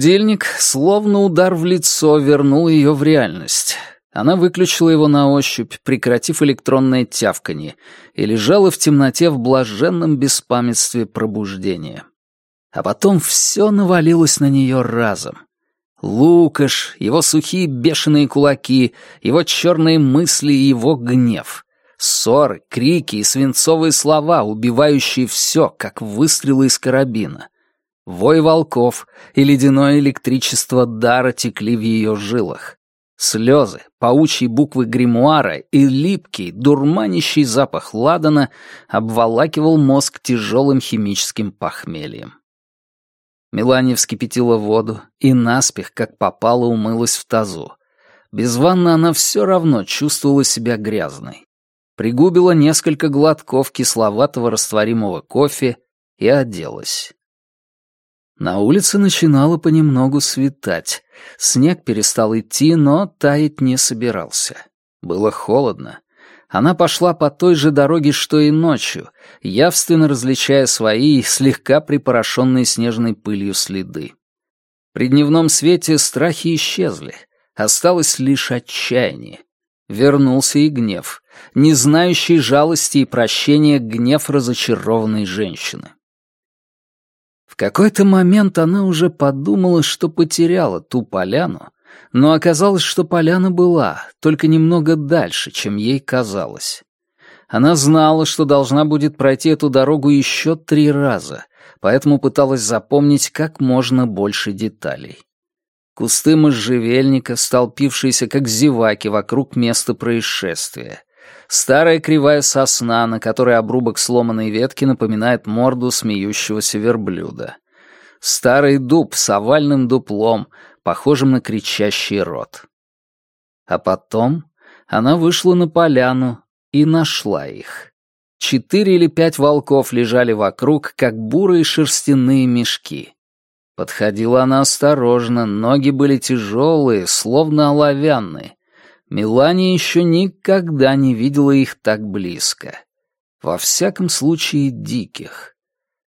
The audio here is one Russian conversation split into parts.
Будильник, словно удар в лицо, вернул ее в реальность. Она выключила его на ощупь, прекратив электронное тявканье, и лежала в темноте в блаженном беспамятстве пробуждения. А потом все навалилось на нее разом. Лукаш, его сухие бешеные кулаки, его черные мысли и его гнев. Ссоры, крики и свинцовые слова, убивающие все, как выстрелы из карабина. Вой волков и ледяное электричество дара текли в ее жилах. Слезы, паучьи буквы гримуара и липкий, дурманящий запах ладана обволакивал мозг тяжелым химическим похмельем. Мелания вскипятила воду и наспех, как попало, умылась в тазу. Без ванны она все равно чувствовала себя грязной. Пригубила несколько глотков кисловатого растворимого кофе и оделась. На улице начинало понемногу светать. Снег перестал идти, но таять не собирался. Было холодно. Она пошла по той же дороге, что и ночью, явственно различая свои, слегка припорошенные снежной пылью следы. При дневном свете страхи исчезли. Осталось лишь отчаяние. Вернулся и гнев, не знающий жалости и прощения гнев разочарованной женщины. В какой-то момент она уже подумала, что потеряла ту поляну, но оказалось, что поляна была, только немного дальше, чем ей казалось. Она знала, что должна будет пройти эту дорогу еще три раза, поэтому пыталась запомнить как можно больше деталей. Кусты можжевельника, столпившиеся как зеваки вокруг места происшествия. Старая кривая сосна, на которой обрубок сломанной ветки напоминает морду смеющегося верблюда. Старый дуб с овальным дуплом, похожим на кричащий рот. А потом она вышла на поляну и нашла их. Четыре или пять волков лежали вокруг, как бурые шерстяные мешки. Подходила она осторожно, ноги были тяжелые, словно оловянные, Мелания еще никогда не видела их так близко. Во всяком случае, диких.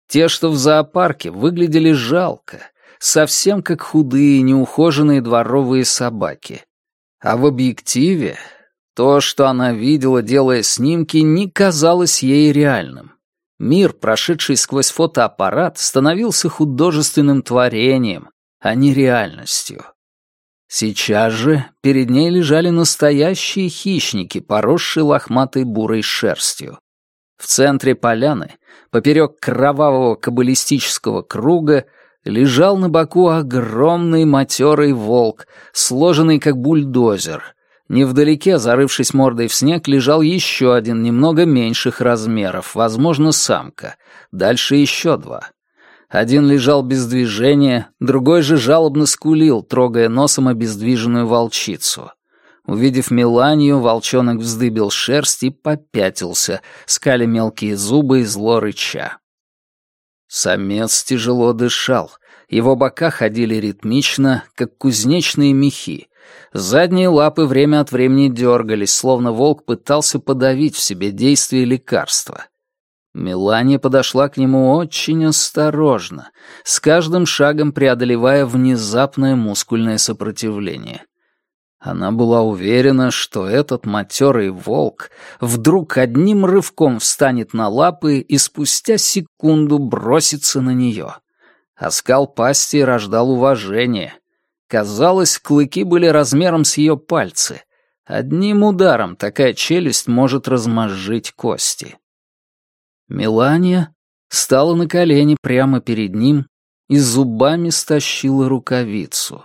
Те, что в зоопарке, выглядели жалко, совсем как худые, неухоженные дворовые собаки. А в объективе то, что она видела, делая снимки, не казалось ей реальным. Мир, прошедший сквозь фотоаппарат, становился художественным творением, а не реальностью. Сейчас же перед ней лежали настоящие хищники, поросшие лохматой бурой шерстью. В центре поляны, поперек кровавого каббалистического круга, лежал на боку огромный матерый волк, сложенный как бульдозер. Невдалеке, зарывшись мордой в снег, лежал еще один, немного меньших размеров, возможно, самка. Дальше еще два. Один лежал без движения, другой же жалобно скулил, трогая носом обездвиженную волчицу. Увидев Меланию, волчонок вздыбил шерсть и попятился, скали мелкие зубы и зло рыча. Самец тяжело дышал, его бока ходили ритмично, как кузнечные мехи. Задние лапы время от времени дергались, словно волк пытался подавить в себе действие лекарства. Мелания подошла к нему очень осторожно, с каждым шагом преодолевая внезапное мускульное сопротивление. Она была уверена, что этот матерый волк вдруг одним рывком встанет на лапы и спустя секунду бросится на нее. Оскал пасти рождал уважение. Казалось, клыки были размером с ее пальцы. Одним ударом такая челюсть может размозжить кости. Мелания стала на колени прямо перед ним и зубами стащила рукавицу.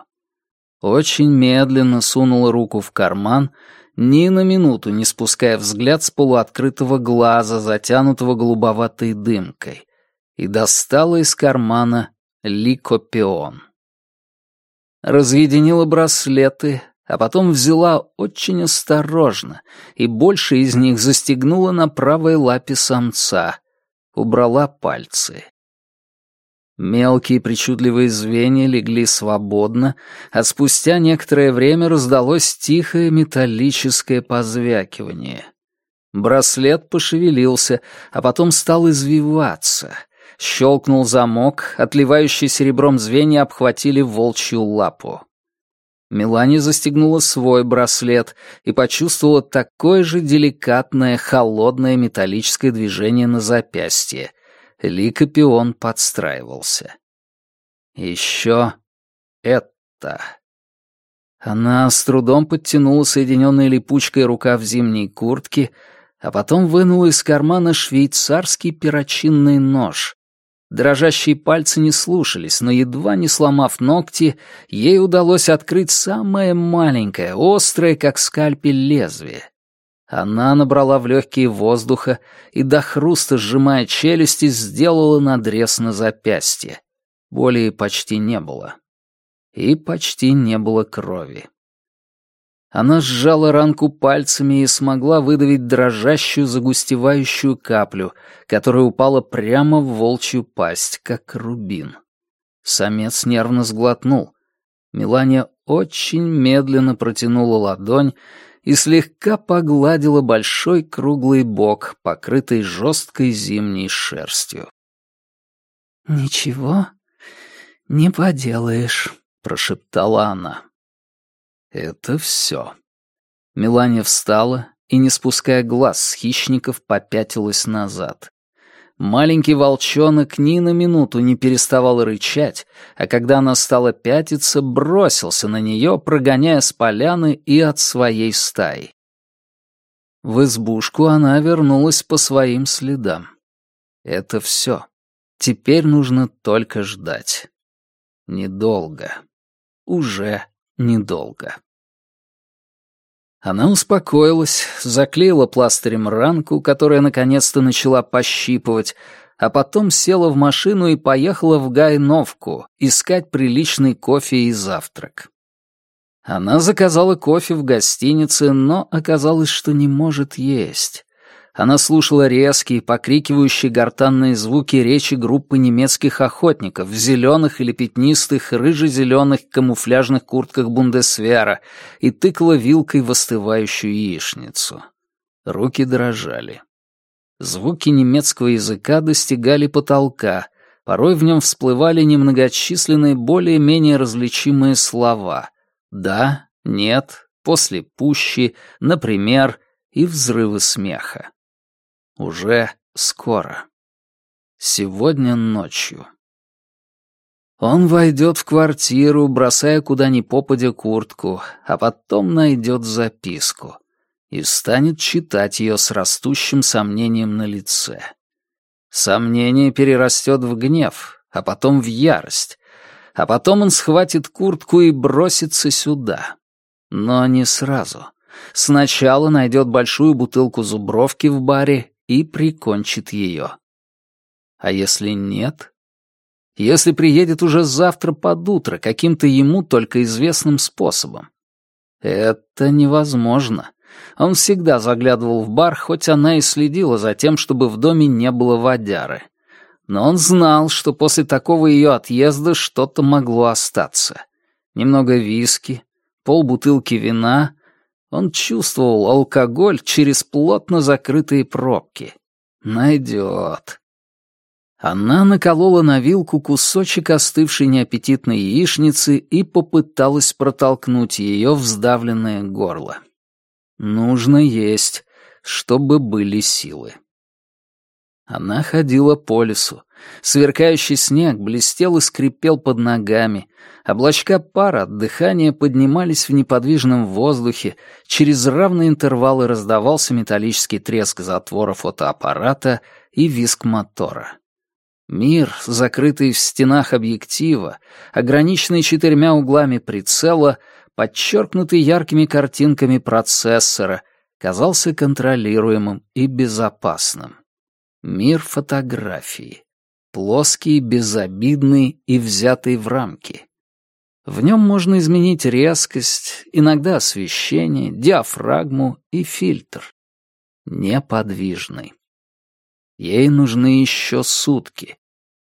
Очень медленно сунула руку в карман, ни на минуту не спуская взгляд с полуоткрытого глаза, затянутого голубоватой дымкой, и достала из кармана ликопион. Разъединила браслеты, а потом взяла очень осторожно и больше из них застегнула на правой лапе самца, убрала пальцы. Мелкие причудливые звенья легли свободно, а спустя некоторое время раздалось тихое металлическое позвякивание. Браслет пошевелился, а потом стал извиваться. Щелкнул замок, отливающие серебром звенья обхватили волчью лапу. Мелания застегнула свой браслет и почувствовала такое же деликатное, холодное металлическое движение на запястье. Ликопион подстраивался. Еще это. Она с трудом подтянула соединенной липучкой рукав зимней куртки, а потом вынула из кармана швейцарский перочинный нож, Дрожащие пальцы не слушались, но едва не сломав ногти, ей удалось открыть самое маленькое, острое, как скальпель, лезвие. Она набрала в легкие воздуха и до хруста, сжимая челюсти, сделала надрез на запястье. Боли почти не было. И почти не было крови. Она сжала ранку пальцами и смогла выдавить дрожащую загустевающую каплю, которая упала прямо в волчью пасть, как рубин. Самец нервно сглотнул. Милания очень медленно протянула ладонь и слегка погладила большой круглый бок, покрытый жесткой зимней шерстью. «Ничего не поделаешь», — прошептала она. Это все. Мелания встала и, не спуская глаз с хищников, попятилась назад. Маленький волчонок ни на минуту не переставал рычать, а когда она стала пятиться, бросился на нее, прогоняя с поляны и от своей стаи. В избушку она вернулась по своим следам. Это все. Теперь нужно только ждать. Недолго. Уже недолго. Она успокоилась, заклеила пластырем ранку, которая наконец-то начала пощипывать, а потом села в машину и поехала в Гайновку искать приличный кофе и завтрак. Она заказала кофе в гостинице, но оказалось, что не может есть. Она слушала резкие, покрикивающие гортанные звуки речи группы немецких охотников в зеленых или пятнистых, рыже-зеленых камуфляжных куртках Бундесвера и тыкала вилкой в остывающую яичницу. Руки дрожали. Звуки немецкого языка достигали потолка, порой в нем всплывали немногочисленные более-менее различимые слова «да», «нет», «после пущи», «например» и взрывы смеха. Уже скоро. Сегодня ночью. Он войдет в квартиру, бросая куда ни попадя куртку, а потом найдет записку и станет читать ее с растущим сомнением на лице. Сомнение перерастет в гнев, а потом в ярость, а потом он схватит куртку и бросится сюда. Но не сразу. Сначала найдет большую бутылку зубровки в баре и прикончит ее. А если нет? Если приедет уже завтра под утро каким-то ему только известным способом? Это невозможно. Он всегда заглядывал в бар, хоть она и следила за тем, чтобы в доме не было водяры. Но он знал, что после такого ее отъезда что-то могло остаться. Немного виски, полбутылки вина, он чувствовал алкоголь через плотно закрытые пробки. Найдет. Она наколола на вилку кусочек остывшей неаппетитной яичницы и попыталась протолкнуть ее в сдавленное горло. Нужно есть, чтобы были силы. Она ходила по лесу. Сверкающий снег блестел и скрипел под ногами. Облачка пара от дыхания поднимались в неподвижном воздухе. Через равные интервалы раздавался металлический треск затвора фотоаппарата и визг мотора. Мир, закрытый в стенах объектива, ограниченный четырьмя углами прицела, подчеркнутый яркими картинками процессора, казался контролируемым и безопасным. Мир фотографии. Плоский, безобидный и взятый в рамки. В нем можно изменить резкость, иногда освещение, диафрагму и фильтр. Неподвижный. Ей нужны еще сутки.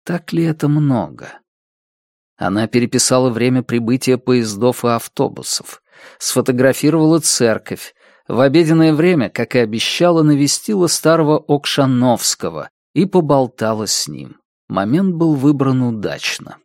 Так ли это много? Она переписала время прибытия поездов и автобусов, сфотографировала церковь, в обеденное время, как и обещала, навестила старого Окшановского и поболтала с ним. Момент был выбран удачно.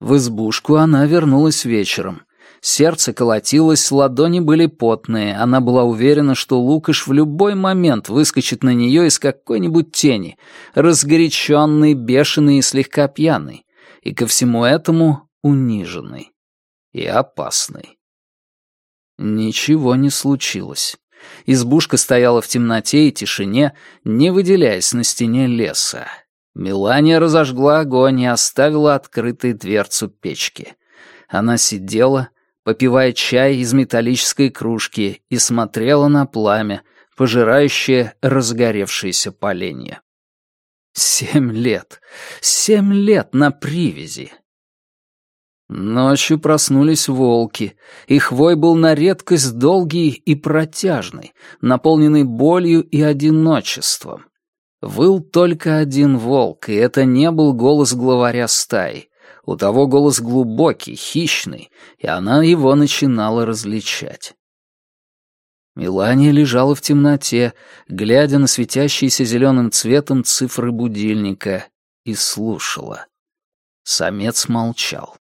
В избушку она вернулась вечером. Сердце колотилось, ладони были потные. Она была уверена, что Лукаш в любой момент выскочит на нее из какой-нибудь тени, разгоряченный, бешеный и слегка пьяный, и ко всему этому униженный и опасный. Ничего не случилось. Избушка стояла в темноте и тишине, не выделяясь на стене леса. Мелания разожгла огонь и оставила открытой дверцу печки. Она сидела, попивая чай из металлической кружки, и смотрела на пламя, пожирающее разгоревшиеся поленья. Семь лет! Семь лет на привязи! Ночью проснулись волки. Их вой был на редкость долгий и протяжный, наполненный болью и одиночеством. Выл только один волк, и это не был голос главаря стаи. У того голос глубокий, хищный, и она его начинала различать. Мелания лежала в темноте, глядя на светящиеся зеленым цветом цифры будильника, и слушала. Самец молчал.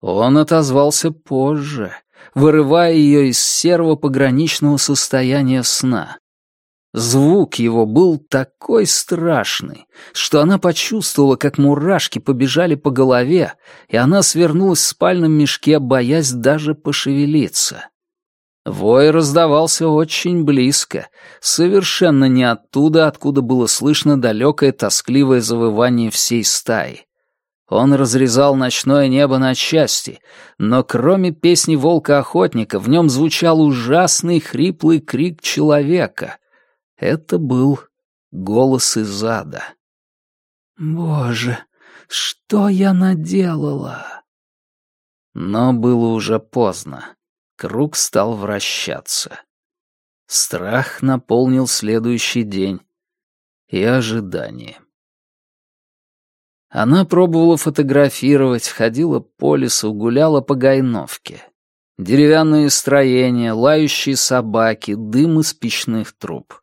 Он отозвался позже, вырывая ее из серого пограничного состояния сна. Звук его был такой страшный, что она почувствовала, как мурашки побежали по голове, и она свернулась в спальном мешке, боясь даже пошевелиться. Вой раздавался очень близко, совершенно не оттуда, откуда было слышно далекое тоскливое завывание всей стаи. Он разрезал ночное небо на части, но кроме песни волка-охотника в нем звучал ужасный хриплый крик человека — это был голос из ада. «Боже, что я наделала?» Но было уже поздно. Круг стал вращаться. Страх наполнил следующий день и ожидание. Она пробовала фотографировать, ходила по лесу, гуляла по Гайновке. Деревянные строения, лающие собаки, дым из печных труб.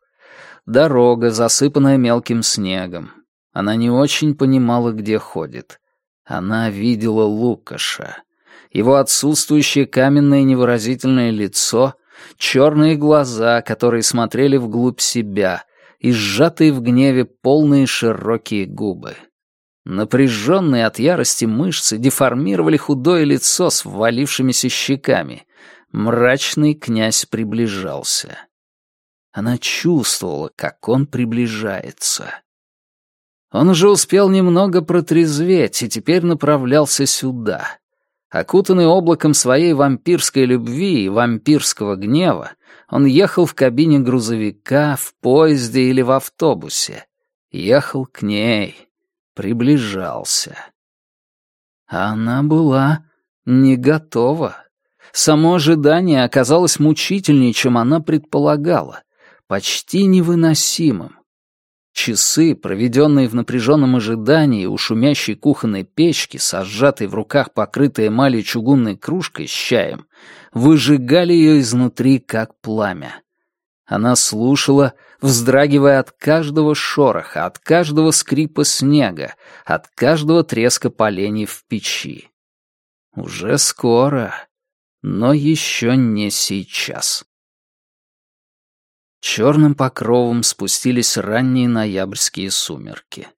Дорога, засыпанная мелким снегом. Она не очень понимала, где ходит. Она видела Лукаша. Его отсутствующее каменное невыразительное лицо, черные глаза, которые смотрели вглубь себя, и сжатые в гневе полные широкие губы. Напряженные от ярости мышцы деформировали худое лицо с ввалившимися щеками. Мрачный князь приближался. Она чувствовала, как он приближается. Он уже успел немного протрезветь и теперь направлялся сюда. Окутанный облаком своей вампирской любви и вампирского гнева, он ехал в кабине грузовика, в поезде или в автобусе. Ехал к ней, приближался. Она была не готова. Само ожидание оказалось мучительнее, чем она предполагала почти невыносимым. Часы, проведенные в напряженном ожидании у шумящей кухонной печки со в руках покрытой эмалью чугунной кружкой с чаем, выжигали ее изнутри, как пламя. Она слушала, вздрагивая от каждого шороха, от каждого скрипа снега, от каждого треска поленьев в печи. Уже скоро, но еще не сейчас. Черным покровом спустились ранние ноябрьские сумерки.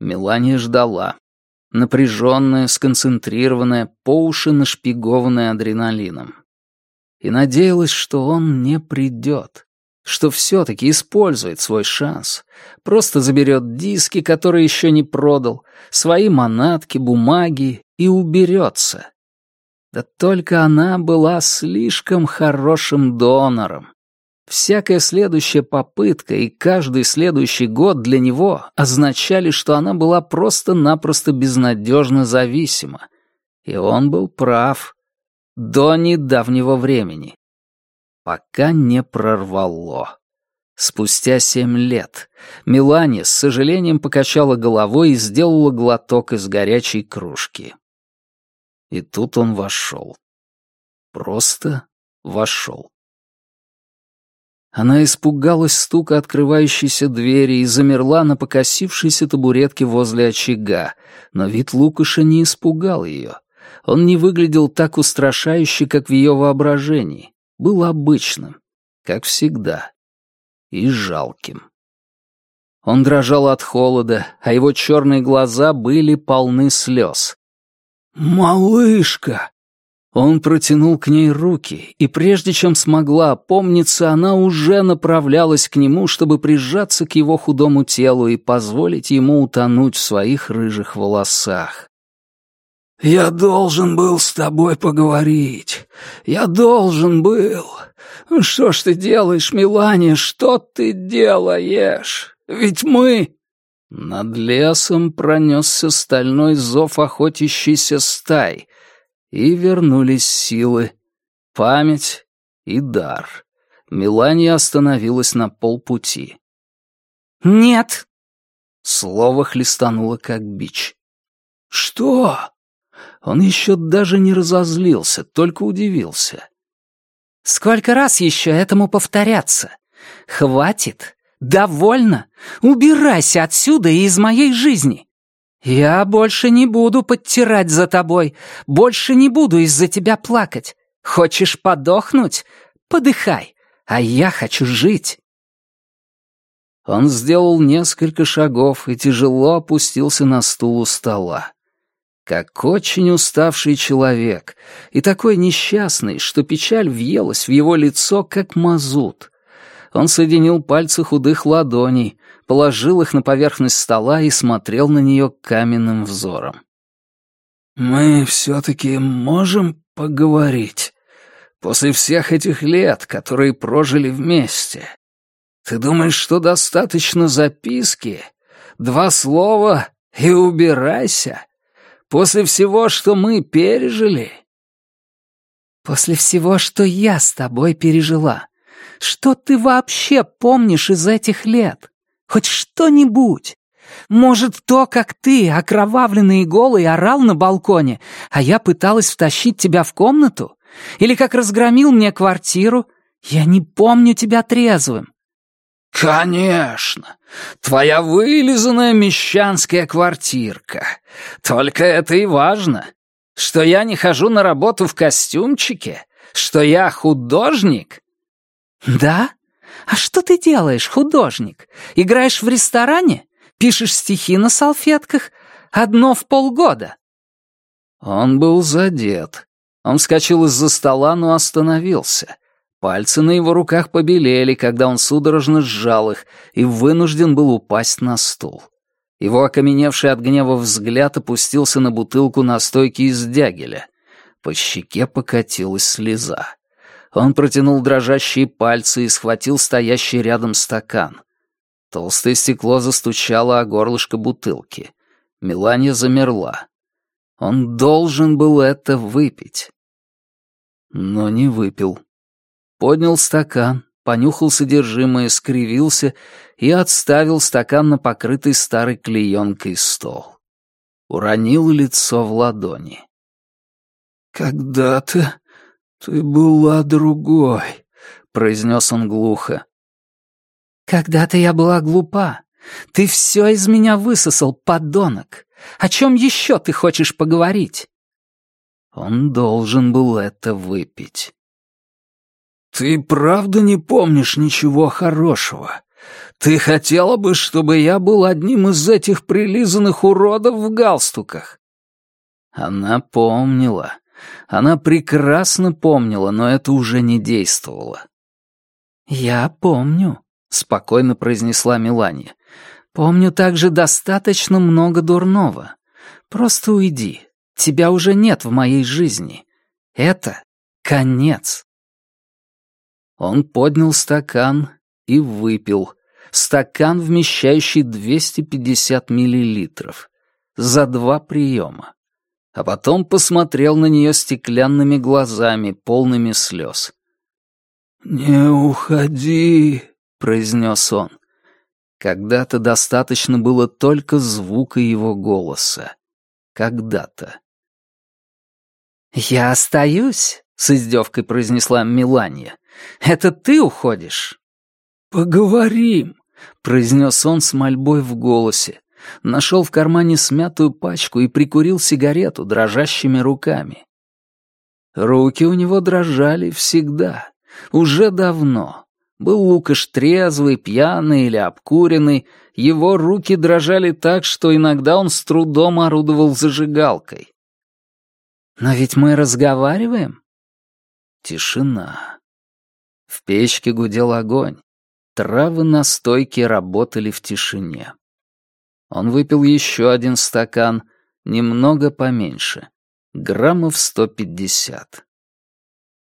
Мелания ждала. Напряженная, сконцентрированная, по уши нашпигованная адреналином. И надеялась, что он не придет, что все-таки использует свой шанс, просто заберет диски, которые еще не продал, свои манатки, бумаги и уберется. Да только она была слишком хорошим донором, Всякая следующая попытка и каждый следующий год для него означали, что она была просто-напросто безнадежно зависима. И он был прав. До недавнего времени. Пока не прорвало. Спустя семь лет Мелания с сожалением покачала головой и сделала глоток из горячей кружки. И тут он вошел. Просто вошел. Она испугалась стука открывающейся двери и замерла на покосившейся табуретке возле очага, но вид Лукаша не испугал ее. Он не выглядел так устрашающе, как в ее воображении. Был обычным, как всегда, и жалким. Он дрожал от холода, а его черные глаза были полны слез. «Малышка!» Он протянул к ней руки, и прежде чем смогла опомниться, она уже направлялась к нему, чтобы прижаться к его худому телу и позволить ему утонуть в своих рыжих волосах. «Я должен был с тобой поговорить. Я должен был. Что ж ты делаешь, Милане, что ты делаешь? Ведь мы...» Над лесом пронесся стальной зов охотящейся стаи, и вернулись силы, память и дар. Мелания остановилась на полпути. «Нет!» Слово хлестануло как бич. «Что?» Он еще даже не разозлился, только удивился. «Сколько раз еще этому повторяться? Хватит! Довольно! Убирайся отсюда и из моей жизни! «Я больше не буду подтирать за тобой, больше не буду из-за тебя плакать. Хочешь подохнуть? Подыхай, а я хочу жить». Он сделал несколько шагов и тяжело опустился на стул у стола. Как очень уставший человек, и такой несчастный, что печаль въелась в его лицо, как мазут. Он соединил пальцы худых ладоней, положил их на поверхность стола и смотрел на нее каменным взором. «Мы все-таки можем поговорить. После всех этих лет, которые прожили вместе. Ты думаешь, что достаточно записки? Два слова и убирайся? После всего, что мы пережили?» «После всего, что я с тобой пережила. Что ты вообще помнишь из этих лет?» Хоть что-нибудь. Может, то, как ты, окровавленный и голый, орал на балконе, а я пыталась втащить тебя в комнату? Или как разгромил мне квартиру? Я не помню тебя трезвым». «Конечно! Твоя вылизанная мещанская квартирка. Только это и важно. Что я не хожу на работу в костюмчике? Что я художник?» «Да? «А что ты делаешь, художник? Играешь в ресторане? Пишешь стихи на салфетках? Одно в полгода?» Он был задет. Он вскочил из-за стола, но остановился. Пальцы на его руках побелели, когда он судорожно сжал их и вынужден был упасть на стул. Его окаменевший от гнева взгляд опустился на бутылку настойки из дягеля. По щеке покатилась слеза. Он протянул дрожащие пальцы и схватил стоящий рядом стакан. Толстое стекло застучало о горлышко бутылки. Мелания замерла. Он должен был это выпить. Но не выпил. Поднял стакан, понюхал содержимое, скривился и отставил стакан на покрытый старой клеенкой стол. Уронил лицо в ладони. «Когда-то «Ты была другой», — произнес он глухо. «Когда-то я была глупа. Ты все из меня высосал, подонок. О чем еще ты хочешь поговорить?» Он должен был это выпить. «Ты правда не помнишь ничего хорошего? Ты хотела бы, чтобы я был одним из этих прилизанных уродов в галстуках?» Она помнила. Она прекрасно помнила, но это уже не действовало. «Я помню», — спокойно произнесла Мелания. «Помню также достаточно много дурного. Просто уйди. Тебя уже нет в моей жизни. Это конец». Он поднял стакан и выпил. Стакан, вмещающий 250 миллилитров. За два приема а потом посмотрел на нее стеклянными глазами, полными слез. «Не уходи», — произнес он. Когда-то достаточно было только звука его голоса. Когда-то. «Я остаюсь», — с издевкой произнесла Миланья. «Это ты уходишь? «Поговорим», — произнес он с мольбой в голосе. Нашел в кармане смятую пачку и прикурил сигарету дрожащими руками. Руки у него дрожали всегда, уже давно. Был Лукаш трезвый, пьяный или обкуренный, его руки дрожали так, что иногда он с трудом орудовал зажигалкой. «Но ведь мы разговариваем?» Тишина. В печке гудел огонь. Травы на стойке работали в тишине. Он выпил еще один стакан, немного поменьше, граммов сто пятьдесят.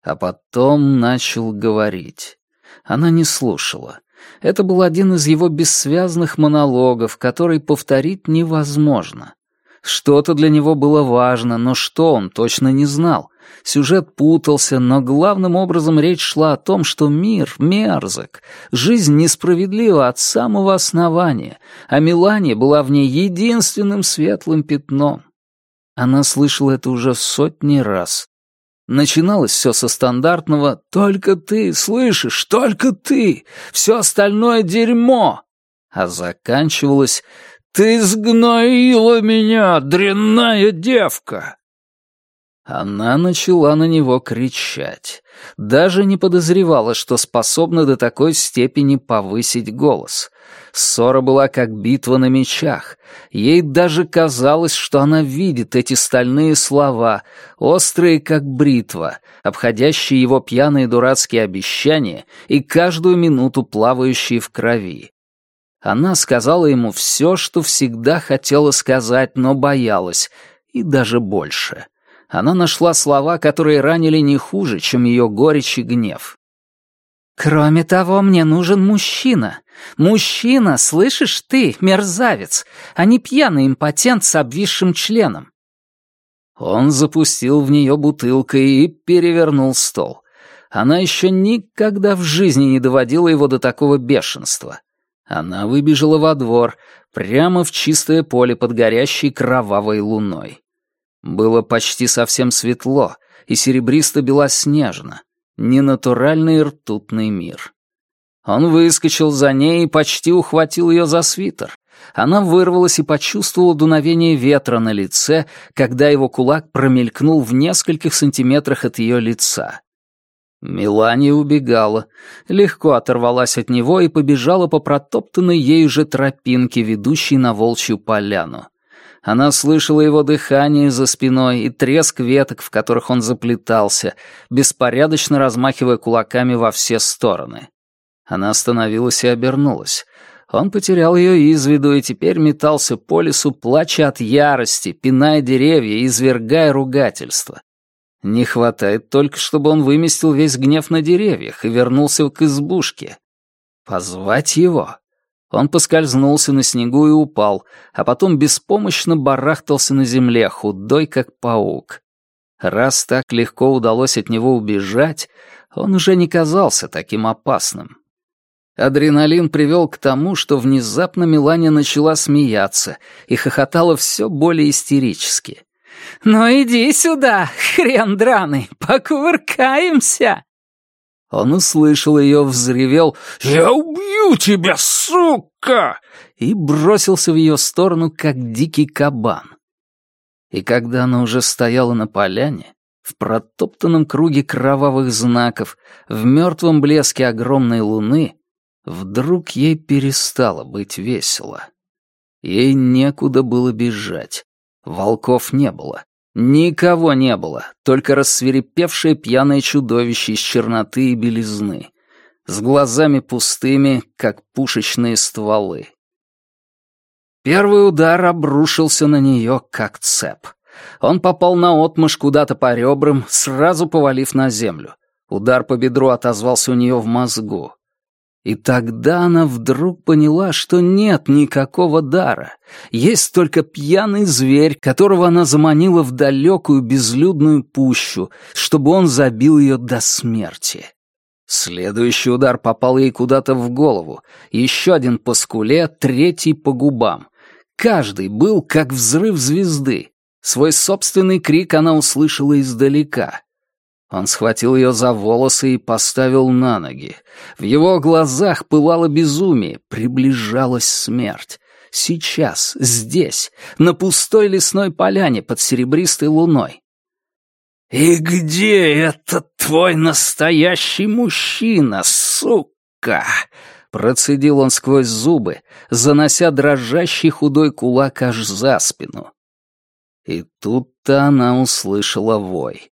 А потом начал говорить. Она не слушала. Это был один из его бессвязных монологов, который повторить невозможно. Что-то для него было важно, но что он точно не знал. Сюжет путался, но главным образом речь шла о том, что мир мерзок, жизнь несправедлива от самого основания, а Мелания была в ней единственным светлым пятном. Она слышала это уже сотни раз. Начиналось все со стандартного «Только ты, слышишь, только ты! Все остальное дерьмо!» А заканчивалось «Ты сгноила меня, дрянная девка!» Она начала на него кричать. Даже не подозревала, что способна до такой степени повысить голос. Ссора была как битва на мечах. Ей даже казалось, что она видит эти стальные слова, острые как бритва, обходящие его пьяные дурацкие обещания и каждую минуту плавающие в крови. Она сказала ему все, что всегда хотела сказать, но боялась, и даже больше — она нашла слова, которые ранили не хуже, чем ее горечь и гнев. «Кроме того, мне нужен мужчина. Мужчина, слышишь ты, мерзавец, а не пьяный импотент с обвисшим членом». Он запустил в нее бутылкой и перевернул стол. Она еще никогда в жизни не доводила его до такого бешенства. Она выбежала во двор, прямо в чистое поле под горящей кровавой луной. Было почти совсем светло и серебристо-белоснежно. Ненатуральный ртутный мир. Он выскочил за ней и почти ухватил ее за свитер. Она вырвалась и почувствовала дуновение ветра на лице, когда его кулак промелькнул в нескольких сантиметрах от ее лица. Мелания убегала, легко оторвалась от него и побежала по протоптанной ею же тропинке, ведущей на волчью поляну. Она слышала его дыхание за спиной и треск веток, в которых он заплетался, беспорядочно размахивая кулаками во все стороны. Она остановилась и обернулась. Он потерял ее из виду и теперь метался по лесу, плача от ярости, пиная деревья и извергая ругательства. Не хватает только, чтобы он выместил весь гнев на деревьях и вернулся к избушке. Позвать его? Он поскользнулся на снегу и упал, а потом беспомощно барахтался на земле, худой как паук. Раз так легко удалось от него убежать, он уже не казался таким опасным. Адреналин привел к тому, что внезапно Мелания начала смеяться и хохотала все более истерически. «Ну иди сюда, хрен драный, покувыркаемся!» Он услышал ее, взревел «Я убью тебя, сука!» и бросился в ее сторону, как дикий кабан. И когда она уже стояла на поляне, в протоптанном круге кровавых знаков, в мертвом блеске огромной луны, вдруг ей перестало быть весело. Ей некуда было бежать. Волков не было. Никого не было, только рассверепевшее пьяное чудовище из черноты и белизны, с глазами пустыми, как пушечные стволы. Первый удар обрушился на нее, как цеп. Он попал на отмышь куда-то по ребрам, сразу повалив на землю. Удар по бедру отозвался у нее в мозгу. И тогда она вдруг поняла, что нет никакого дара. Есть только пьяный зверь, которого она заманила в далекую безлюдную пущу, чтобы он забил ее до смерти. Следующий удар попал ей куда-то в голову, еще один по скуле, третий по губам. Каждый был как взрыв звезды. Свой собственный крик она услышала издалека. Он схватил ее за волосы и поставил на ноги. В его глазах пылало безумие, приближалась смерть. Сейчас, здесь, на пустой лесной поляне под серебристой луной. «И где этот твой настоящий мужчина, сука?» Процедил он сквозь зубы, занося дрожащий худой кулак аж за спину. И тут-то она услышала вой.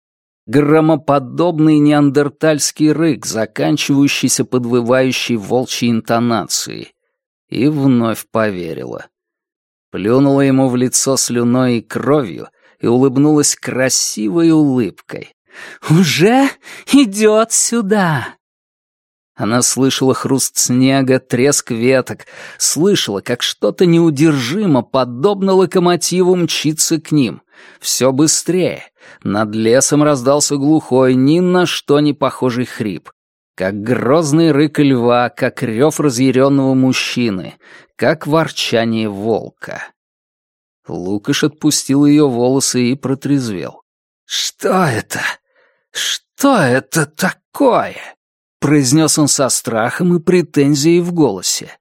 Громоподобный неандертальский рык, заканчивающийся подвывающей волчьей интонацией. И вновь поверила. Плюнула ему в лицо слюной и кровью и улыбнулась красивой улыбкой. «Уже идет сюда!» Она слышала хруст снега, треск веток, слышала, как что-то неудержимо, подобно локомотиву, мчится к ним. Все быстрее. Над лесом раздался глухой, ни на что не похожий хрип. Как грозный рык льва, как рев разъяренного мужчины, как ворчание волка. Лукаш отпустил ее волосы и протрезвел. «Что это? Что это такое?» произнес он со страхом и претензией в голосе.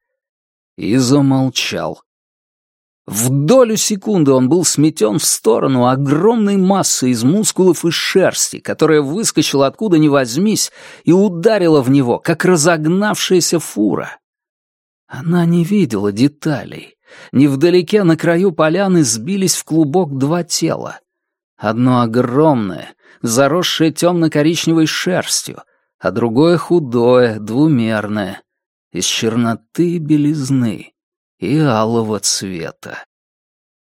И замолчал. В долю секунды он был сметен в сторону огромной массы из мускулов и шерсти, которая выскочила откуда ни возьмись и ударила в него, как разогнавшаяся фура. Она не видела деталей. Невдалеке на краю поляны сбились в клубок два тела. Одно огромное, заросшее темно-коричневой шерстью, а другое худое, двумерное, из черноты и белизны и алого цвета.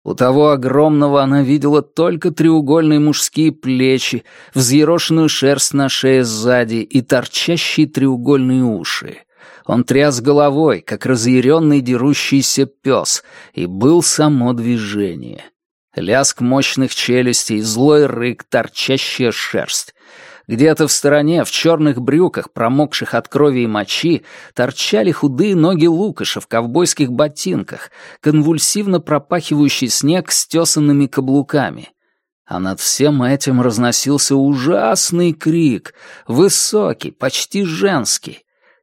У того огромного она видела только треугольные мужские плечи, взъерошенную шерсть на шее сзади и торчащие треугольные уши. Он тряс головой, как разъяренный дерущийся пес, и был само движение. Лязг мощных челюстей, злой рык, торчащая шерсть. Где-то в стороне, в черных брюках, промокших от крови и мочи, торчали худые ноги Лукаша в ковбойских ботинках, конвульсивно пропахивающий снег с тесанными каблуками. А над всем этим разносился ужасный крик, высокий, почти женский,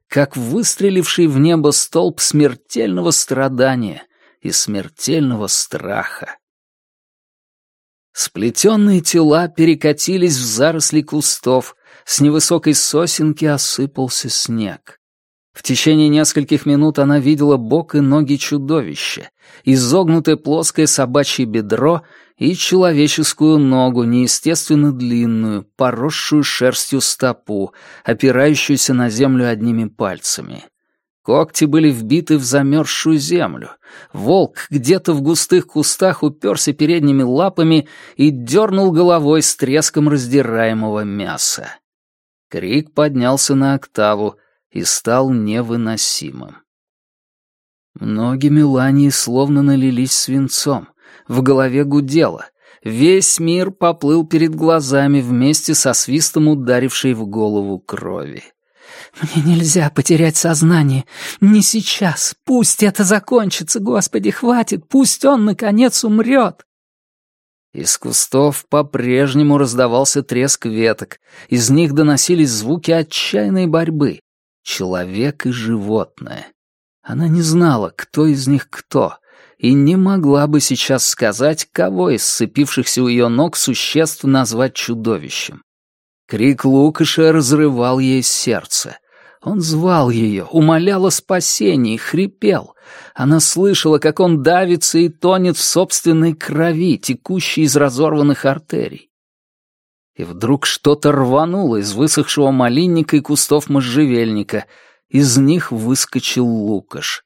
как выстреливший в небо столб смертельного страдания и смертельного страха. Сплетенные тела перекатились в заросли кустов, с невысокой сосенки осыпался снег. В течение нескольких минут она видела бок и ноги чудовища, изогнутое плоское собачье бедро и человеческую ногу, неестественно длинную, поросшую шерстью стопу, опирающуюся на землю одними пальцами. Когти были вбиты в замерзшую землю. Волк где-то в густых кустах уперся передними лапами и дернул головой с треском раздираемого мяса. Крик поднялся на октаву и стал невыносимым. Ноги Мелании словно налились свинцом. В голове гудело. Весь мир поплыл перед глазами вместе со свистом ударившей в голову крови. «Мне нельзя потерять сознание. Не сейчас. Пусть это закончится, Господи, хватит. Пусть он, наконец, умрет». Из кустов по-прежнему раздавался треск веток. Из них доносились звуки отчаянной борьбы. Человек и животное. Она не знала, кто из них кто, и не могла бы сейчас сказать, кого из сцепившихся у ее ног существ назвать чудовищем. Крик Лукаша разрывал ей сердце. Он звал ее, умолял о спасении, хрипел. Она слышала, как он давится и тонет в собственной крови, текущей из разорванных артерий. И вдруг что-то рвануло из высохшего малинника и кустов можжевельника. Из них выскочил Лукаш.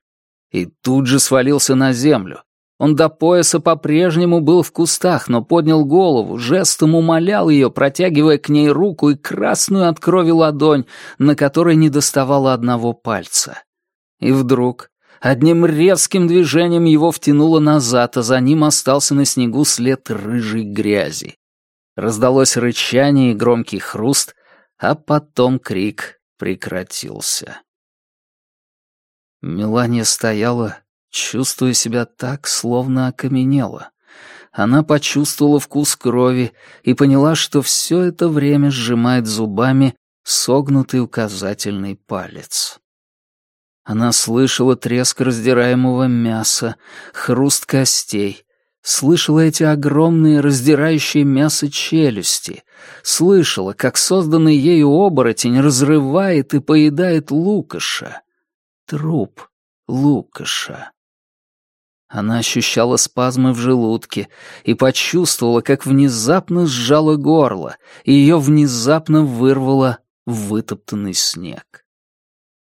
И тут же свалился на землю. Он до пояса по-прежнему был в кустах, но поднял голову, жестом умолял ее, протягивая к ней руку и красную от крови ладонь, на которой не доставало одного пальца. И вдруг одним резким движением его втянуло назад, а за ним остался на снегу след рыжей грязи. Раздалось рычание и громкий хруст, а потом крик прекратился. Мелания стояла чувствуя себя так, словно окаменела. Она почувствовала вкус крови и поняла, что все это время сжимает зубами согнутый указательный палец. Она слышала треск раздираемого мяса, хруст костей, слышала эти огромные раздирающие мясо челюсти, слышала, как созданный ею оборотень разрывает и поедает Лукаша. Труп Лукаша. Она ощущала спазмы в желудке и почувствовала, как внезапно сжало горло, и ее внезапно вырвало в вытоптанный снег.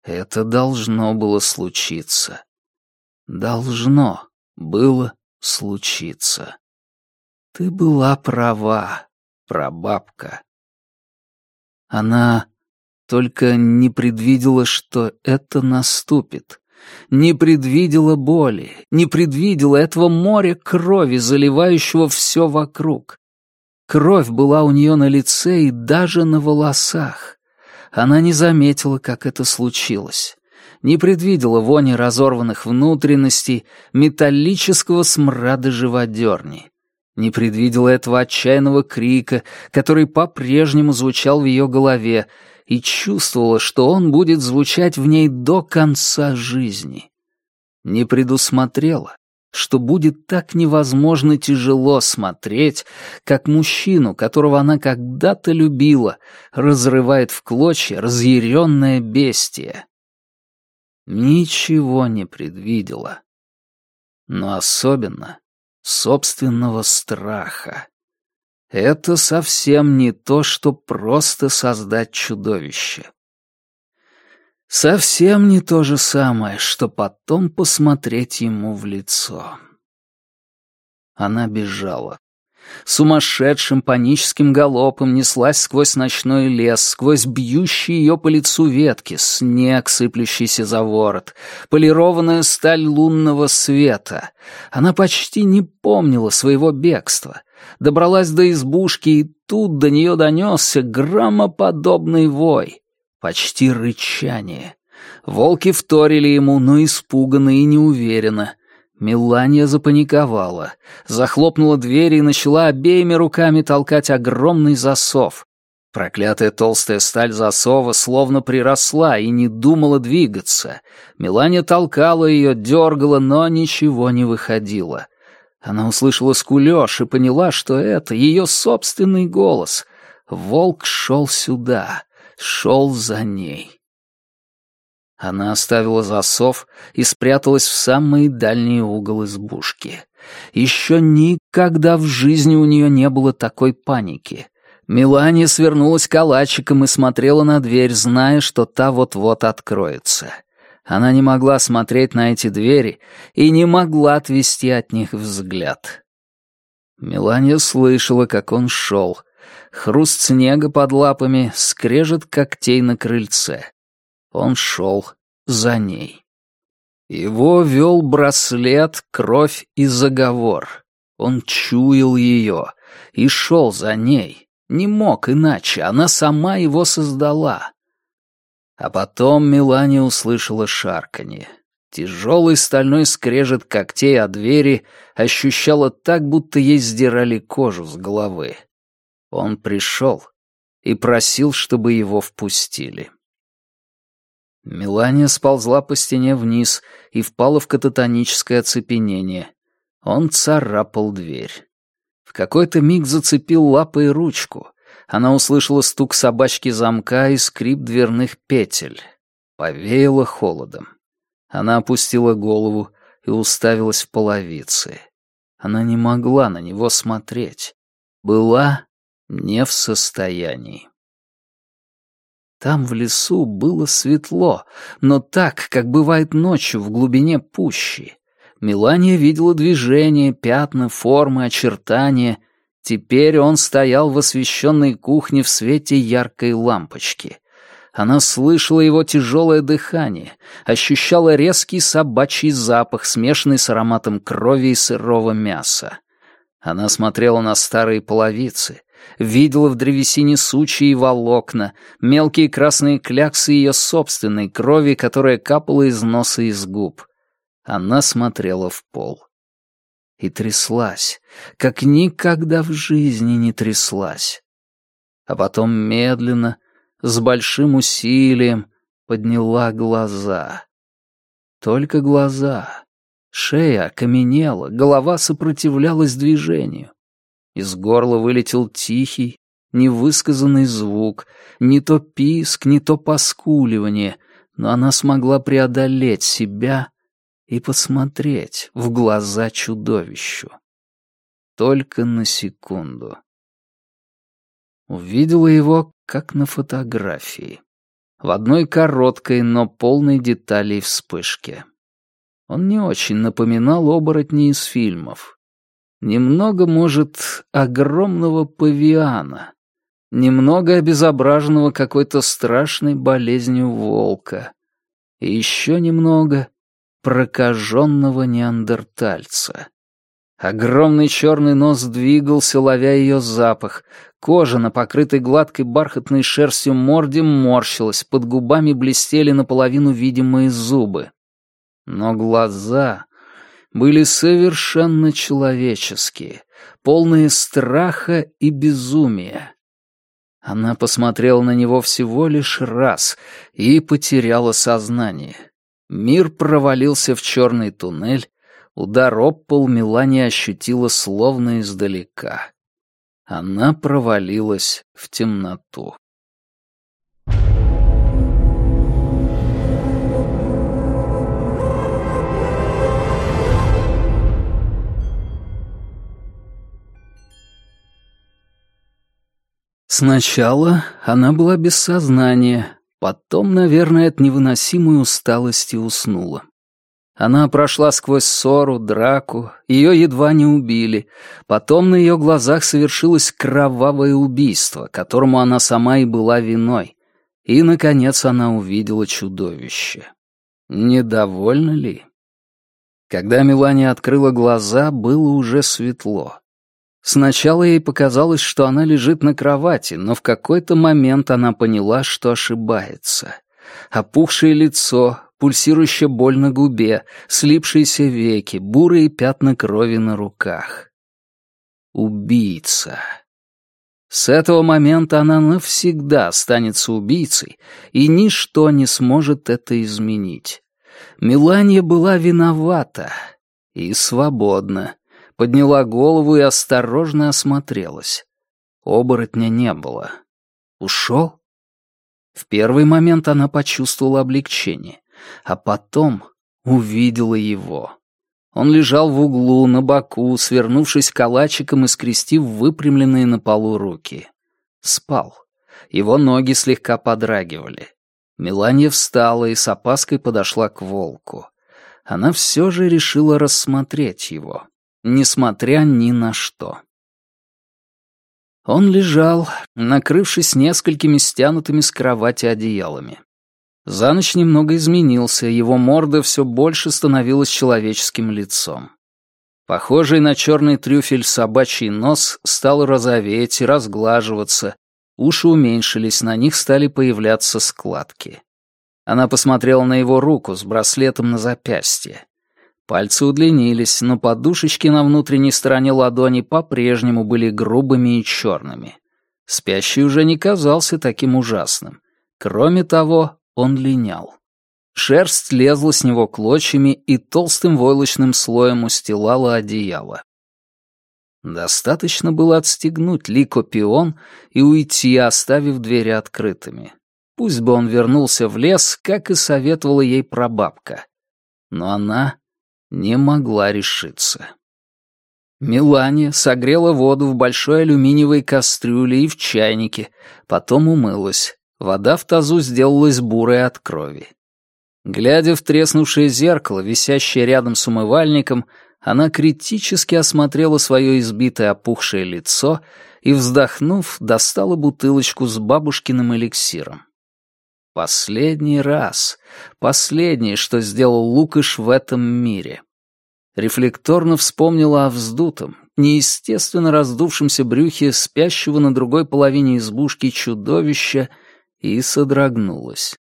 Это должно было случиться. Должно было случиться. Ты была права, прабабка. Она только не предвидела, что это наступит. Не предвидела боли, не предвидела этого моря крови, заливающего все вокруг. Кровь была у нее на лице и даже на волосах. Она не заметила, как это случилось. Не предвидела вони разорванных внутренностей, металлического смрада живодерни. Не предвидела этого отчаянного крика, который по-прежнему звучал в ее голове, и чувствовала, что он будет звучать в ней до конца жизни. Не предусмотрела, что будет так невозможно тяжело смотреть, как мужчину, которого она когда-то любила, разрывает в клочья разъяренное бестие. Ничего не предвидела. Но особенно собственного страха. Это совсем не то, что просто создать чудовище. Совсем не то же самое, что потом посмотреть ему в лицо. Она бежала. Сумасшедшим паническим галопом неслась сквозь ночной лес, сквозь бьющие ее по лицу ветки, снег, сыплющийся за ворот, полированная сталь лунного света. Она почти не помнила своего бегства. Добралась до избушки, и тут до нее донесся громоподобный вой почти рычание. Волки вторили ему, но испуганно и неуверенно. Мелания запаниковала, захлопнула дверь и начала обеими руками толкать огромный засов. Проклятая толстая сталь засова словно приросла и не думала двигаться. Мелания толкала ее, дергала, но ничего не выходило. Она услышала скулёж и поняла, что это ее собственный голос. Волк шел сюда шел за ней. Она оставила засов и спряталась в самый дальний угол избушки. Еще никогда в жизни у нее не было такой паники. Мелания свернулась калачиком и смотрела на дверь, зная, что та вот-вот откроется. Она не могла смотреть на эти двери и не могла отвести от них взгляд. Мелания слышала, как он шел, хруст снега под лапами, скрежет когтей на крыльце. Он шел за ней. Его вел браслет, кровь и заговор. Он чуял ее и шел за ней. Не мог иначе, она сама его создала. А потом Мелания услышала шарканье. Тяжелый стальной скрежет когтей о двери ощущала так, будто ей сдирали кожу с головы. Он пришел и просил, чтобы его впустили. Мелания сползла по стене вниз и впала в кататоническое оцепенение. Он царапал дверь. В какой-то миг зацепил лапой ручку. Она услышала стук собачки замка и скрип дверных петель. Повеяло холодом. Она опустила голову и уставилась в половицы. Она не могла на него смотреть. Была не в состоянии. Там в лесу было светло, но так, как бывает ночью в глубине пущи. Мелания видела движения, пятна, формы, очертания. Теперь он стоял в освещенной кухне в свете яркой лампочки. Она слышала его тяжелое дыхание, ощущала резкий собачий запах, смешанный с ароматом крови и сырого мяса. Она смотрела на старые половицы, видела в древесине сучьи и волокна, мелкие красные кляксы ее собственной крови, которая капала из носа и из губ. Она смотрела в пол. и тряслась, как никогда в жизни не тряслась. А потом медленно, с большим усилием, подняла глаза. Только глаза. Шея окаменела, голова сопротивлялась движению. Из горла вылетел тихий, невысказанный звук, не то писк, не то поскуливание, но она смогла преодолеть себя и посмотреть в глаза чудовищу. Только на секунду. Увидела его, как на фотографии. В одной короткой, но полной деталей вспышке. Он не очень напоминал оборотни из фильмов. Немного, может, огромного павиана. Немного обезображенного какой-то страшной болезнью волка. И еще немного прокаженного неандертальца. Огромный черный нос двигался, ловя ее запах. Кожа на покрытой гладкой бархатной шерстью морде морщилась, под губами блестели наполовину видимые зубы. Но глаза были совершенно человеческие, полные страха и безумия. Она посмотрела на него всего лишь раз и потеряла сознание. Мир провалился в черный туннель, удар об пол Мелания ощутила словно издалека. Она провалилась в темноту. Сначала она была без сознания, потом, наверное, от невыносимой усталости уснула. Она прошла сквозь ссору, драку, ее едва не убили. Потом на ее глазах совершилось кровавое убийство, которому она сама и была виной. И, наконец, она увидела чудовище. Недовольна ли? Когда Мелания открыла глаза, было уже светло. Сначала ей показалось, что она лежит на кровати, но в какой-то момент она поняла, что ошибается. Опухшее лицо, пульсирующая боль на губе, слипшиеся веки, бурые пятна крови на руках. Убийца. С этого момента она навсегда останется убийцей, и ничто не сможет это изменить. Мелания была виновата и свободна подняла голову и осторожно осмотрелась. Оборотня не было. Ушел? В первый момент она почувствовала облегчение, а потом увидела его. Он лежал в углу, на боку, свернувшись калачиком и скрестив выпрямленные на полу руки. Спал. Его ноги слегка подрагивали. Меланья встала и с опаской подошла к волку. Она все же решила рассмотреть его несмотря ни на что. Он лежал, накрывшись несколькими стянутыми с кровати одеялами. За ночь немного изменился, его морда все больше становилась человеческим лицом. Похожий на черный трюфель собачий нос стал розоветь и разглаживаться, уши уменьшились, на них стали появляться складки. Она посмотрела на его руку с браслетом на запястье. Пальцы удлинились, но подушечки на внутренней стороне ладони по-прежнему были грубыми и черными. Спящий уже не казался таким ужасным. Кроме того, он линял. Шерсть лезла с него клочьями и толстым войлочным слоем устилала одеяло. Достаточно было отстегнуть ликопион и уйти, оставив двери открытыми. Пусть бы он вернулся в лес, как и советовала ей прабабка. Но она не могла решиться. Мелания согрела воду в большой алюминиевой кастрюле и в чайнике, потом умылась. Вода в тазу сделалась бурой от крови. Глядя в треснувшее зеркало, висящее рядом с умывальником, она критически осмотрела свое избитое опухшее лицо и, вздохнув, достала бутылочку с бабушкиным эликсиром. Последний раз. Последнее, что сделал Лукаш в этом мире. Рефлекторно вспомнила о вздутом, неестественно раздувшемся брюхе спящего на другой половине избушки чудовища и содрогнулась.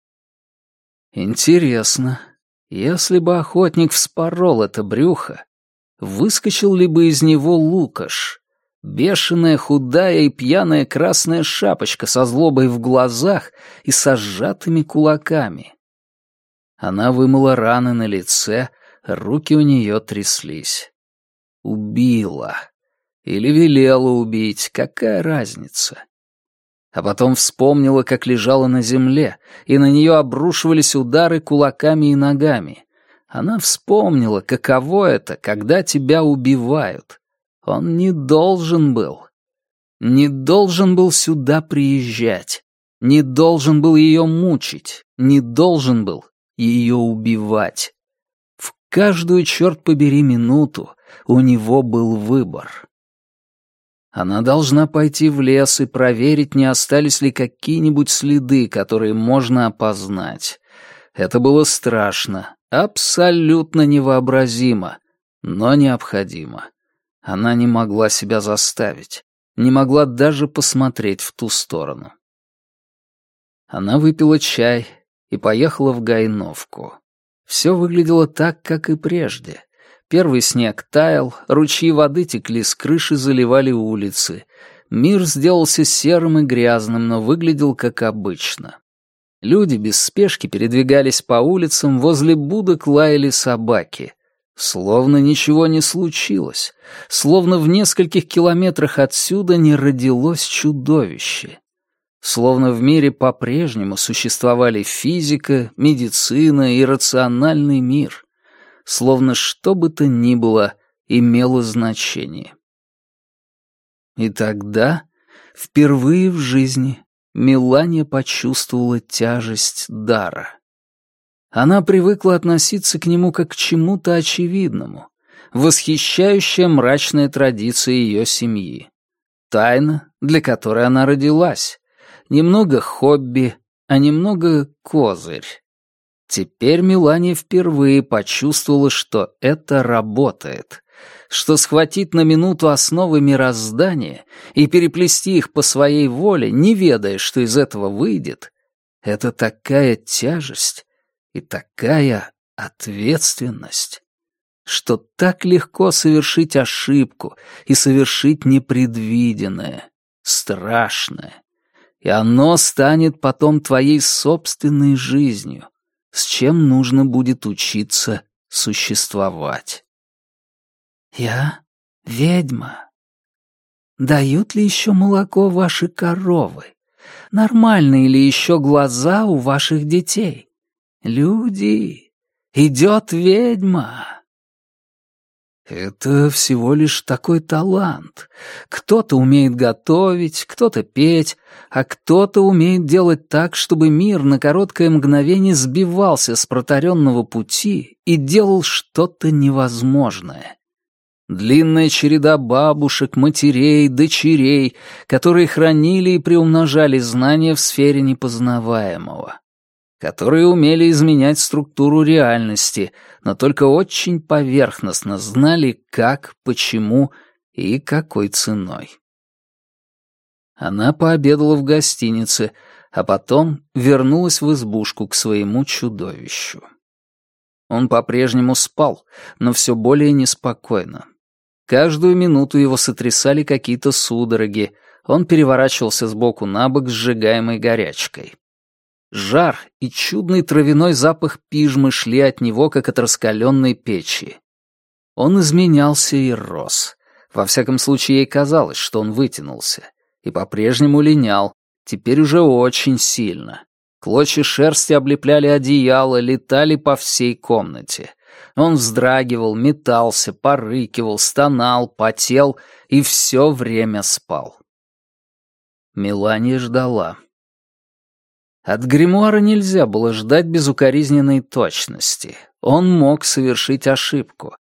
Интересно, если бы охотник вспорол это брюхо, выскочил ли бы из него Лукаш? Бешеная, худая и пьяная красная шапочка со злобой в глазах и со сжатыми кулаками. Она вымыла раны на лице, руки у нее тряслись. Убила. Или велела убить, какая разница? А потом вспомнила, как лежала на земле, и на нее обрушивались удары кулаками и ногами. Она вспомнила, каково это, когда тебя убивают. Он не должен был. Не должен был сюда приезжать. Не должен был ее мучить. Не должен был ее убивать. В каждую, черт побери, минуту у него был выбор. Она должна пойти в лес и проверить, не остались ли какие-нибудь следы, которые можно опознать. Это было страшно, абсолютно невообразимо, но необходимо. Она не могла себя заставить, не могла даже посмотреть в ту сторону. Она выпила чай и поехала в Гайновку. Все выглядело так, как и прежде. Первый снег таял, ручьи воды текли с крыши, заливали улицы. Мир сделался серым и грязным, но выглядел как обычно. Люди без спешки передвигались по улицам, возле будок лаяли собаки. Словно ничего не случилось, словно в нескольких километрах отсюда не родилось чудовище. Словно в мире по-прежнему существовали физика, медицина и рациональный мир словно что бы то ни было имело значение. И тогда, впервые в жизни, Мелания почувствовала тяжесть дара. Она привыкла относиться к нему как к чему-то очевидному, восхищающая мрачная традиция ее семьи. Тайна, для которой она родилась. Немного хобби, а немного козырь. Теперь Мелания впервые почувствовала, что это работает, что схватить на минуту основы мироздания и переплести их по своей воле, не ведая, что из этого выйдет, это такая тяжесть и такая ответственность, что так легко совершить ошибку и совершить непредвиденное, страшное, и оно станет потом твоей собственной жизнью, с чем нужно будет учиться существовать. «Я ведьма. Дают ли еще молоко ваши коровы? Нормальные ли еще глаза у ваших детей? Люди, идет ведьма!» Это всего лишь такой талант. Кто-то умеет готовить, кто-то петь, а кто-то умеет делать так, чтобы мир на короткое мгновение сбивался с протаренного пути и делал что-то невозможное. Длинная череда бабушек, матерей, дочерей, которые хранили и приумножали знания в сфере непознаваемого которые умели изменять структуру реальности, но только очень поверхностно знали, как, почему и какой ценой. Она пообедала в гостинице, а потом вернулась в избушку к своему чудовищу. Он по-прежнему спал, но все более неспокойно. Каждую минуту его сотрясали какие-то судороги, он переворачивался с боку на бок, сжигаемой горячкой. Жар и чудный травяной запах пижмы шли от него, как от раскаленной печи. Он изменялся и рос. Во всяком случае, ей казалось, что он вытянулся. И по-прежнему линял, теперь уже очень сильно. Клочья шерсти облепляли одеяло, летали по всей комнате. Он вздрагивал, метался, порыкивал, стонал, потел и все время спал. Мелания ждала. От гримуара нельзя было ждать безукоризненной точности. Он мог совершить ошибку.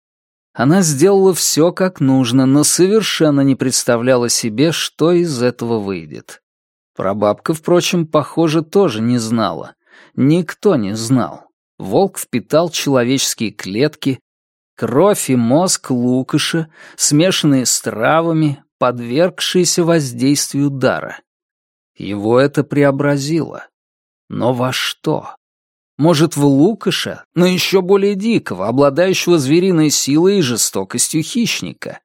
Она сделала все как нужно, но совершенно не представляла себе, что из этого выйдет. Прабабка, впрочем, похоже, тоже не знала. Никто не знал. Волк впитал человеческие клетки, кровь и мозг Лукаша, смешанные с травами, подвергшиеся воздействию дара. Его это преобразило. Но во что? Может, в Лукаша, но еще более дикого, обладающего звериной силой и жестокостью хищника.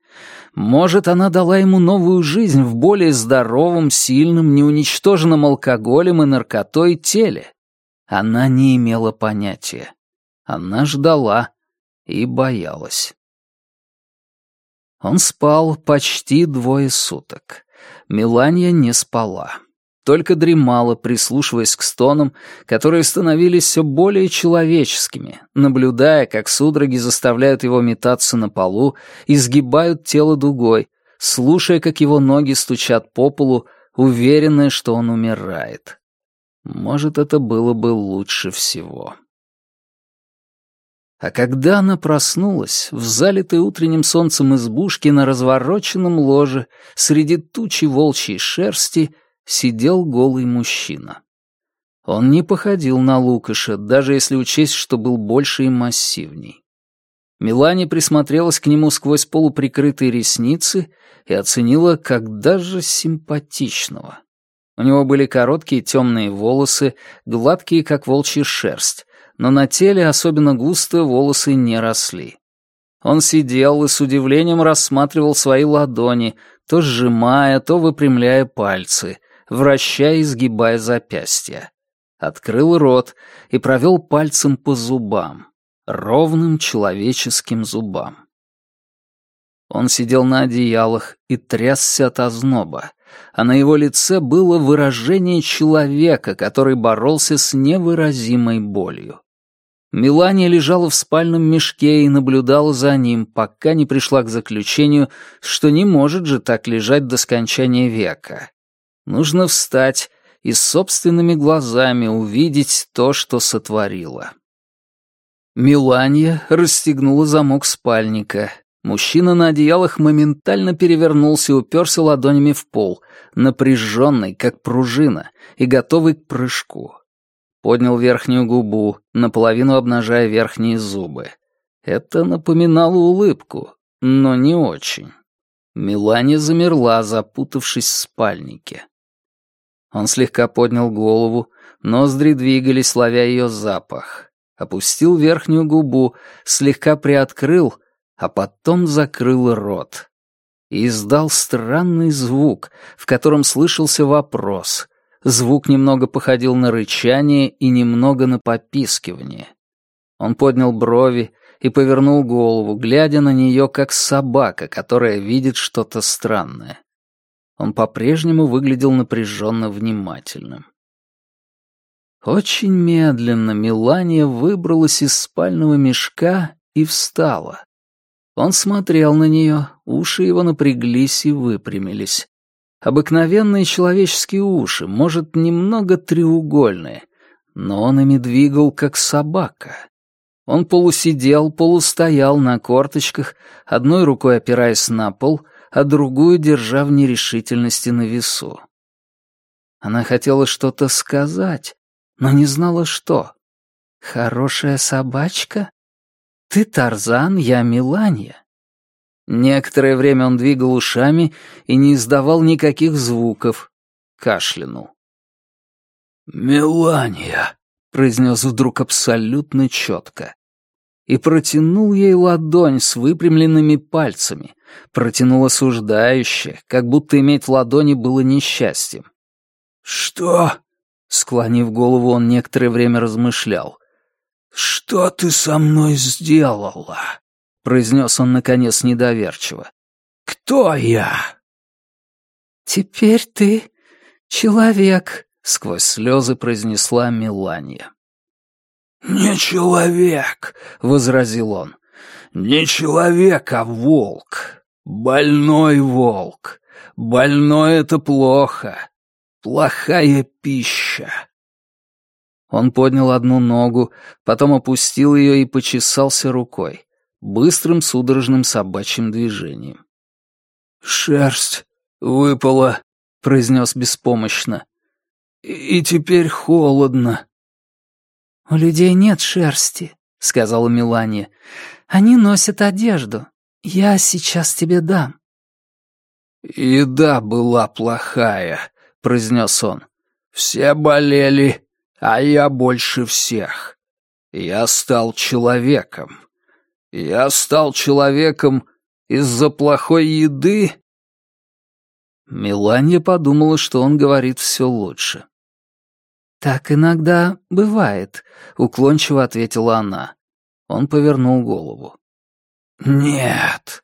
Может, она дала ему новую жизнь в более здоровом, сильном, неуничтоженном алкоголем и наркотой теле. Она не имела понятия. Она ждала и боялась. Он спал почти двое суток. Меланья не спала только дремала, прислушиваясь к стонам, которые становились все более человеческими, наблюдая, как судороги заставляют его метаться на полу и сгибают тело дугой, слушая, как его ноги стучат по полу, уверенная, что он умирает. Может, это было бы лучше всего. А когда она проснулась, в залитой утренним солнцем избушке на развороченном ложе, среди тучи волчьей шерсти, сидел голый мужчина. Он не походил на Лукаша, даже если учесть, что был больше и массивней. Милане присмотрелась к нему сквозь полуприкрытые ресницы и оценила как даже симпатичного. У него были короткие темные волосы, гладкие, как волчья шерсть, но на теле особенно густо волосы не росли. Он сидел и с удивлением рассматривал свои ладони, то сжимая, то выпрямляя пальцы — вращая и сгибая запястья. Открыл рот и провел пальцем по зубам, ровным человеческим зубам. Он сидел на одеялах и трясся от озноба, а на его лице было выражение человека, который боролся с невыразимой болью. Мелания лежала в спальном мешке и наблюдала за ним, пока не пришла к заключению, что не может же так лежать до скончания века. Нужно встать и собственными глазами увидеть то, что сотворила. Миланья расстегнула замок спальника. Мужчина на одеялах моментально перевернулся и уперся ладонями в пол, напряженный, как пружина, и готовый к прыжку. Поднял верхнюю губу, наполовину обнажая верхние зубы. Это напоминало улыбку, но не очень. Миланья замерла, запутавшись в спальнике. Он слегка поднял голову, ноздри двигались, ловя ее запах. Опустил верхнюю губу, слегка приоткрыл, а потом закрыл рот. И издал странный звук, в котором слышался вопрос. Звук немного походил на рычание и немного на попискивание. Он поднял брови и повернул голову, глядя на нее как собака, которая видит что-то странное. Он по-прежнему выглядел напряженно внимательным. Очень медленно Мелания выбралась из спального мешка и встала. Он смотрел на нее, уши его напряглись и выпрямились. Обыкновенные человеческие уши, может, немного треугольные, но он ими двигал, как собака. Он полусидел, полустоял на корточках, одной рукой опираясь на пол, а другую держа в нерешительности на весу. Она хотела что-то сказать, но не знала, что. «Хорошая собачка? Ты Тарзан, я Миланья». Некоторое время он двигал ушами и не издавал никаких звуков. Кашлянул. «Мелания», — произнес вдруг абсолютно четко и протянул ей ладонь с выпрямленными пальцами, протянул осуждающе, как будто иметь в ладони было несчастьем. «Что?» — склонив голову, он некоторое время размышлял. «Что ты со мной сделала?» — произнес он, наконец, недоверчиво. «Кто я?» «Теперь ты человек», — сквозь слезы произнесла Мелания. «Не человек», — возразил он. «Не человек, а волк. Больной волк. Больной — это плохо. Плохая пища». Он поднял одну ногу, потом опустил ее и почесался рукой, быстрым судорожным собачьим движением. «Шерсть выпала», — произнес беспомощно. «И теперь холодно». «У людей нет шерсти», — сказала Мелания. «Они носят одежду. Я сейчас тебе дам». «Еда была плохая», — произнес он. «Все болели, а я больше всех. Я стал человеком. Я стал человеком из-за плохой еды?» Меланья подумала, что он говорит все лучше. «Так иногда бывает», — уклончиво ответила она. Он повернул голову. «Нет,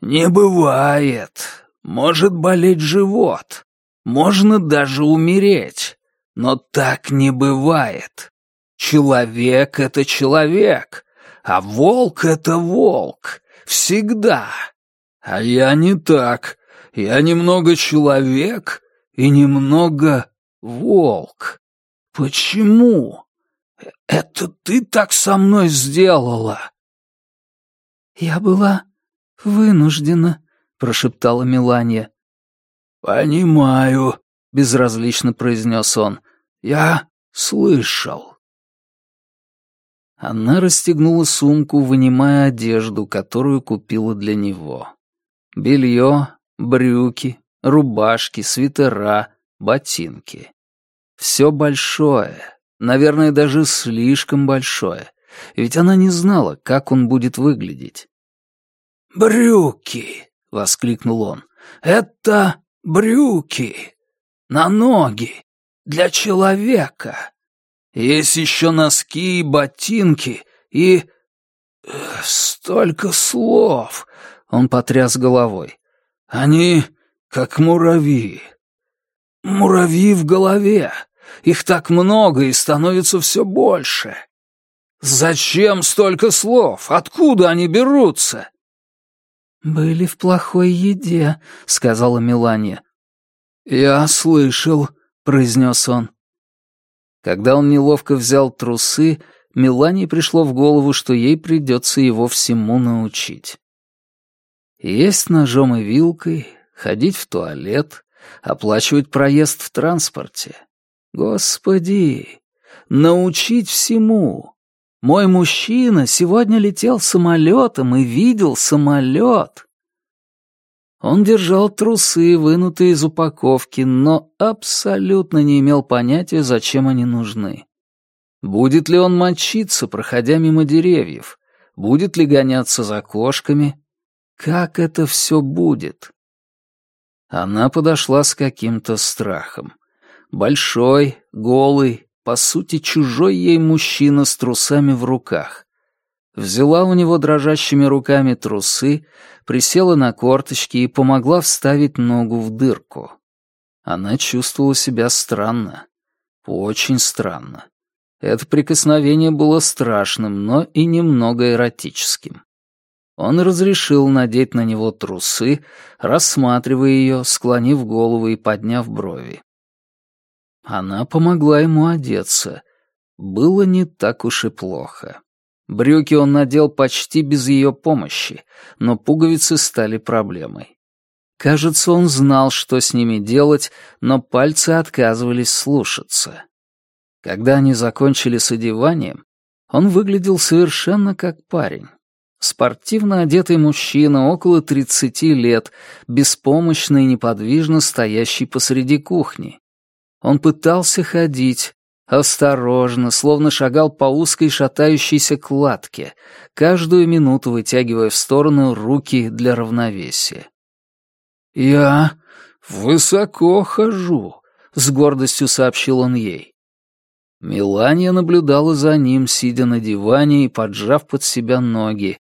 не бывает. Может болеть живот. Можно даже умереть. Но так не бывает. Человек — это человек, а волк — это волк. Всегда. А я не так. Я немного человек и немного волк. Почему? Это ты так со мной сделала? Я была вынуждена, прошептала Миланья. Понимаю, безразлично произнес он. Я слышал. Она расстегнула сумку, вынимая одежду, которую купила для него. Белье, брюки, рубашки, свитера, ботинки. Все большое, наверное, даже слишком большое, ведь она не знала, как он будет выглядеть. «Брюки!» — воскликнул он. «Это брюки! На ноги! Для человека! Есть еще носки и ботинки, и... столько слов!» Он потряс головой. «Они как муравьи. Муравьи в голове. Их так много и становится все больше. Зачем столько слов? Откуда они берутся?» «Были в плохой еде», — сказала Мелания. «Я слышал», — произнес он. Когда он неловко взял трусы, Мелании пришло в голову, что ей придется его всему научить. Есть ножом и вилкой, ходить в туалет, оплачивать проезд в транспорте. Господи, научить всему. Мой мужчина сегодня летел самолетом и видел самолет. Он держал трусы, вынутые из упаковки, но абсолютно не имел понятия, зачем они нужны. Будет ли он мочиться, проходя мимо деревьев? Будет ли гоняться за кошками? Как это все будет? Она подошла с каким-то страхом. Большой, голый, по сути, чужой ей мужчина с трусами в руках. Взяла у него дрожащими руками трусы, присела на корточки и помогла вставить ногу в дырку. Она чувствовала себя странно. Очень странно. Это прикосновение было страшным, но и немного эротическим. Он разрешил надеть на него трусы, рассматривая ее, склонив голову и подняв брови. Она помогла ему одеться. Было не так уж и плохо. Брюки он надел почти без ее помощи, но пуговицы стали проблемой. Кажется, он знал, что с ними делать, но пальцы отказывались слушаться. Когда они закончили с одеванием, он выглядел совершенно как парень. Спортивно одетый мужчина, около тридцати лет, беспомощно и неподвижно стоящий посреди кухни. Он пытался ходить, осторожно, словно шагал по узкой шатающейся кладке, каждую минуту вытягивая в сторону руки для равновесия. «Я высоко хожу», — с гордостью сообщил он ей. Мелания наблюдала за ним, сидя на диване и поджав под себя ноги,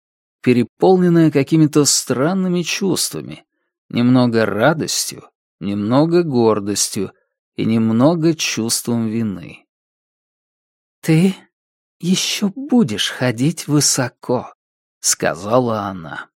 переполненная какими-то странными чувствами, немного радостью, немного гордостью и немного чувством вины. «Ты еще будешь ходить высоко», — сказала она.